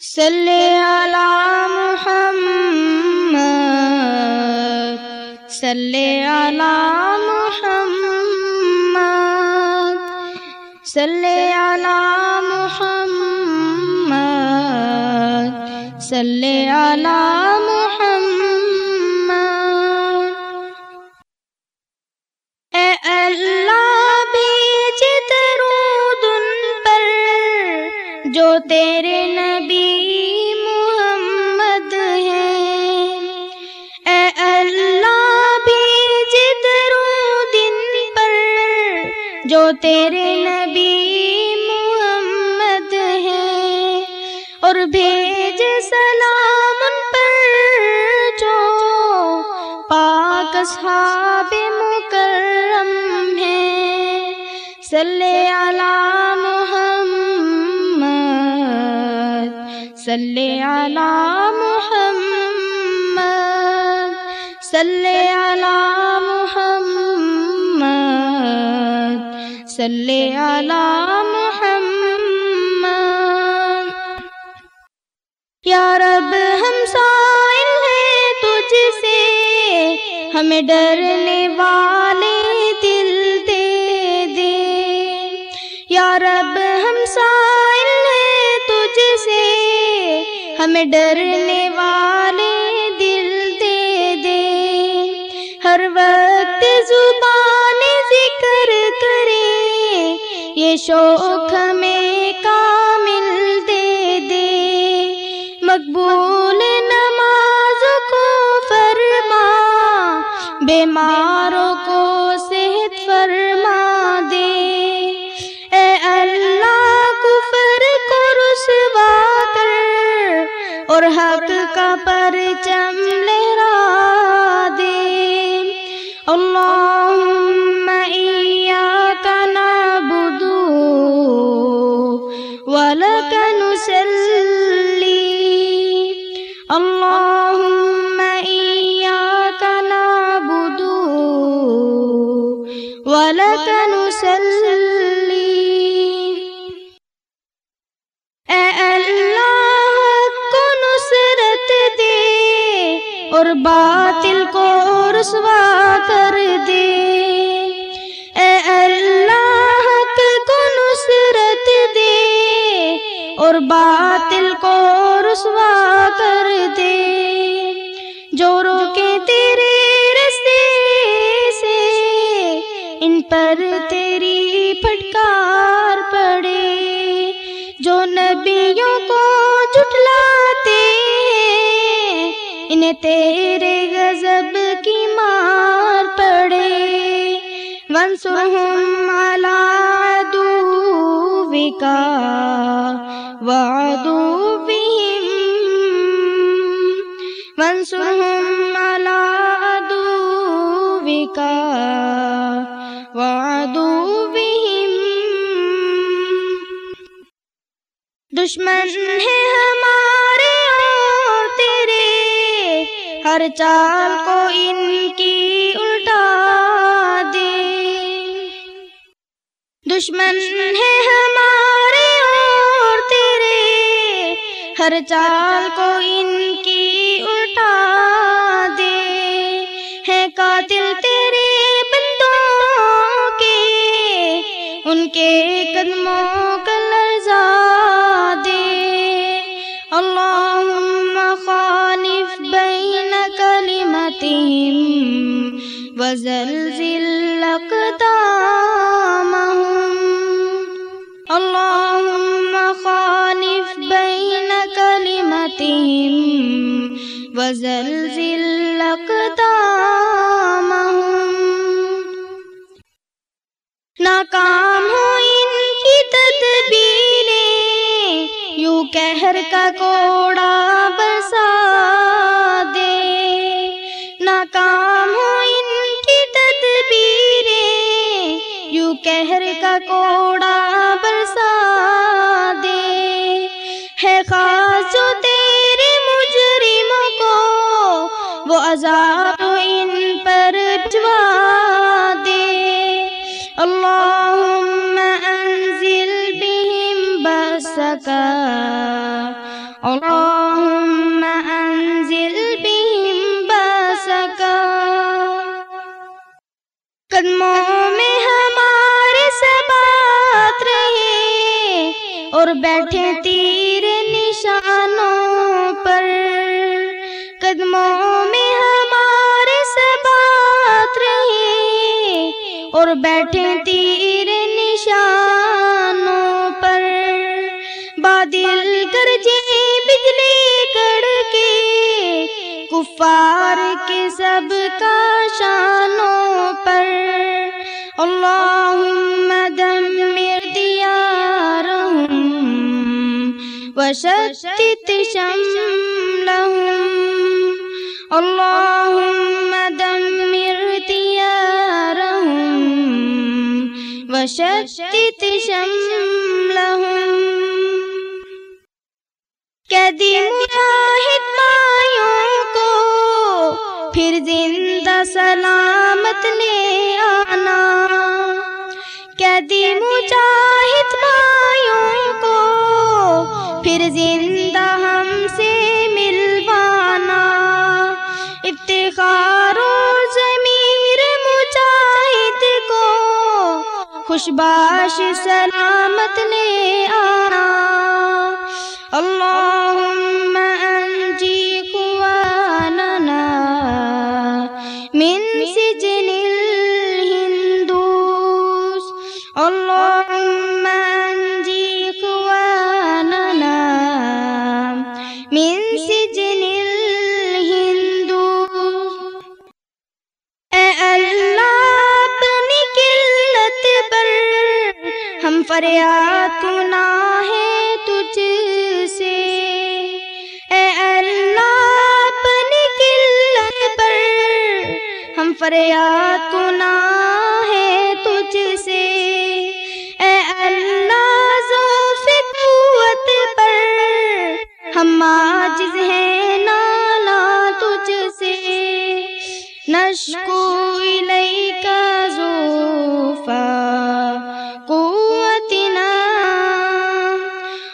صلی علی محمد صلی علی محمد صلی علی محمد صلی علی تیرے نبی محمد ہیں۔ اور بھیج سلام ان پر جو پاک اصحاب مکرم ہیں۔ صلی علی محمد، صلی علی محمد، صلی علی صلی علی محمد. یا رب ہم سائل ہیں تجھ سے ہمیں ڈرنے والے دل دے دے۔ یا رب ہم سائل ہیں تجھ سے ہمیں ڈرنے والے دل دے دے۔ ہر وقت زبان یہ شوق ہمیں کامل دے دے۔ مقبول نماز کو فرما۔ بیماروں کو صحت فرما۔ اے اللہ کو نصرت دے اور باطل کو رسوا کر دے۔ اے اللہ کو نصرت دے اور باطل کو رسوا کر دے۔ نبیوں کو جھٹلاتے ہیں۔ انہیں تیرے غضب کی مار پڑے۔ وانصرهم على عدوك وعدوهم۔ وانصرهم على عدوك دشمن ہے ہمارے اور تیرے۔ ہر چال کو ان کی الٹا دے۔ دشمن ہے ہمارے اور تیرے۔ ہر چال کو ان کی الٹا وزلزل اقدامہم اللہم خالف بین کلمتہم وزلزل اقدامہم ناکام ہو ان کی تدبیریں یوں کہر کا کوڑا وہ عذاب ان پر بھجوا دے۔ اللهم أنزل بهم بأسك اللهم انزل بهم باسك قدموں میں ہمارے سبات رہے اور بیٹھے تیر اور بیٹھے تیر نشانوں پر۔ بادل گرجے بجلی کڑ کے، کفار کے سب کا شانوں پر۔ اللہم دمر دیارہم، وشتت شملہم۔ اللہم وشتت شملہم مجاہد مایوں کو پھر زندہ سلامت لے آنا۔ قیدی مجاہد مایوں کو پھر زندہ خوشباش سلامت لے آنا۔ اللہم فریاد گناہ ہے تجھ سے۔ اے اللہ ذوف قوت پر ہم عاجز ہیں نالا تجھ سے۔ نشکو الیک ذوفا قوتنا۔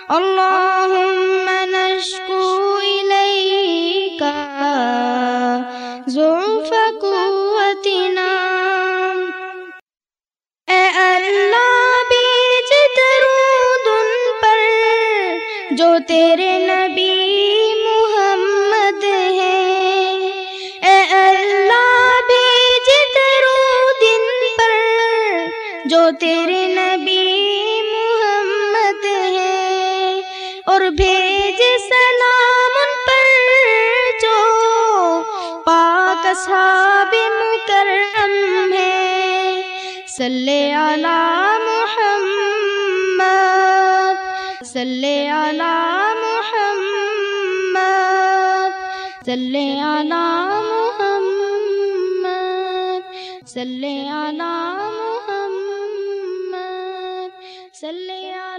اللهم نشكو تیرے نبی محمد ہیں اور بھیج سلام ان پر جو پاک اصحاب مکرم ہے صلی علی محمد، صلی علی محمد، صلی علی محمد، صلی علی محمد۔ صل على